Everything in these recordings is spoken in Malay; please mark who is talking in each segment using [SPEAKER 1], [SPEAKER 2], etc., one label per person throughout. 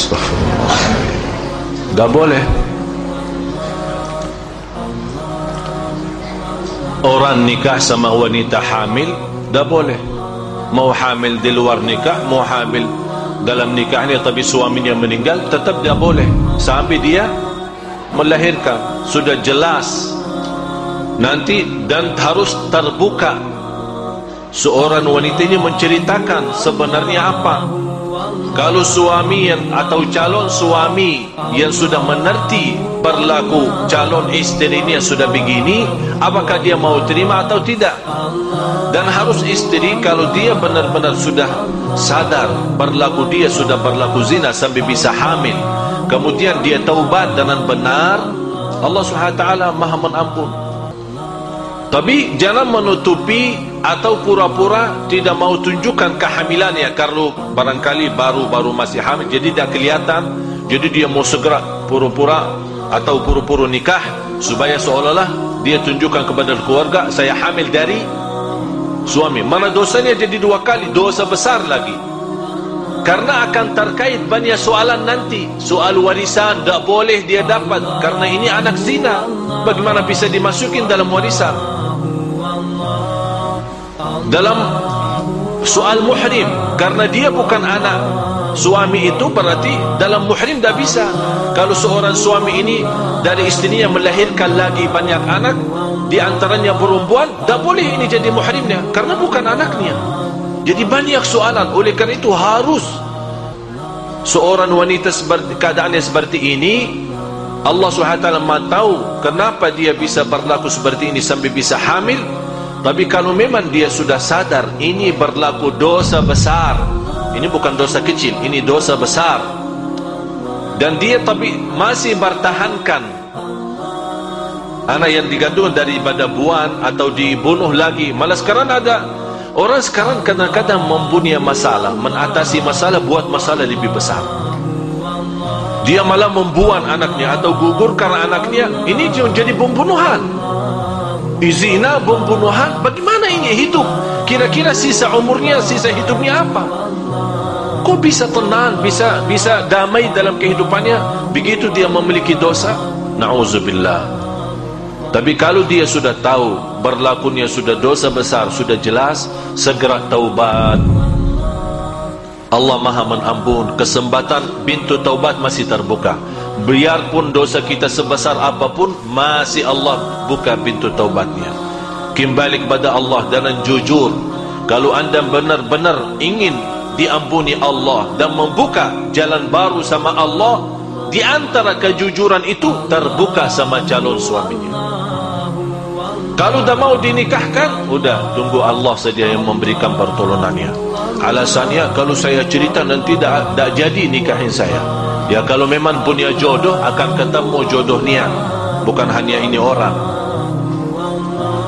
[SPEAKER 1] Astagfirullah. Tak boleh. Orang nikah sama wanita hamil, tak boleh. Mau hamil di luar nikah, mau hamil dalam nikahnya tapi suaminya meninggal, tetap tak boleh. Sampai dia melahirkan. Sudah jelas. Nanti dan harus terbuka. Seorang wanita ini menceritakan sebenarnya apa kalau suami atau calon suami yang sudah menerti berlaku calon istri ini yang sudah begini, apakah dia mau terima atau tidak? Dan harus istri kalau dia benar-benar sudah sadar berlaku dia sudah berlaku zina sampai bisa hamil, kemudian dia taubat dengan benar, Allah SWT maha menampun. Tapi jangan menutupi atau pura-pura tidak mau tunjukkan kehamilannya kalau barangkali baru-baru masih hamil jadi tidak kelihatan jadi dia mau segera pura-pura atau pura-pura nikah supaya seolah-olah dia tunjukkan kepada keluarga saya hamil dari suami. Mana dosanya jadi dua kali? Dosa besar lagi. Karena akan terkait banyak soalan nanti. Soal warisan tak boleh dia dapat karena ini anak zina. Bagaimana bisa dimasukin dalam warisan dalam soal muhrim. Karena dia bukan anak suami itu berarti dalam muhrim dah bisa. Kalau seorang suami ini dari istrinya melahirkan lagi banyak anak di antaranya perempuan dah boleh ini jadi muhrimnya. Karena bukan anaknya. Jadi banyak soalan. Oleh kerana itu harus seorang wanita seperti keadaannya seperti ini Allah SWT tahu kenapa dia bisa berlaku seperti ini sampai bisa hamil tapi kalau memang dia sudah sadar ini berlaku dosa besar, ini bukan dosa kecil, ini dosa besar. Dan dia tapi masih bertahankan anak yang digandung daripada buan atau dibunuh lagi. Malah sekarang ada orang sekarang kadang-kadang mempunyai masalah, menatasi masalah buat masalah lebih besar. Dia malah membuang anaknya atau gugur karena anaknya ini jadi pembunuhan zina, pembunuhan, bagaimana ini hidup? Kira-kira sisa umurnya, sisa hidupnya apa? Kok bisa tenang, bisa bisa damai dalam kehidupannya? Begitu dia memiliki dosa? Na'udzubillah. Tapi kalau dia sudah tahu berlakunya sudah dosa besar, sudah jelas, segera taubat. Allah Maha Menampun, kesempatan pintu taubat masih terbuka biarpun dosa kita sebesar apapun masih Allah buka pintu taubatnya. Kembali kepada Allah dengan jujur. Kalau anda benar-benar ingin diampuni Allah dan membuka jalan baru sama Allah di antara kejujuran itu terbuka sama calon suaminya. Kalau dah mau dinikahkan sudah tunggu Allah saja yang memberikan pertolongannya. Alasannya kalau saya cerita nanti tak jadi nikahin saya Ya kalau memang punya jodoh akan ketemu jodoh niat. Bukan hanya ini orang.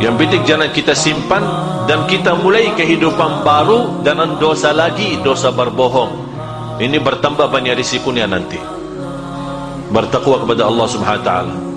[SPEAKER 1] Yang penting jangan kita simpan Dan kita mulai kehidupan baru Dengan dosa lagi, dosa berbohong. Ini bertambah banyak risikonya nanti. Bertakwa kepada Allah subhanahu wa ta'ala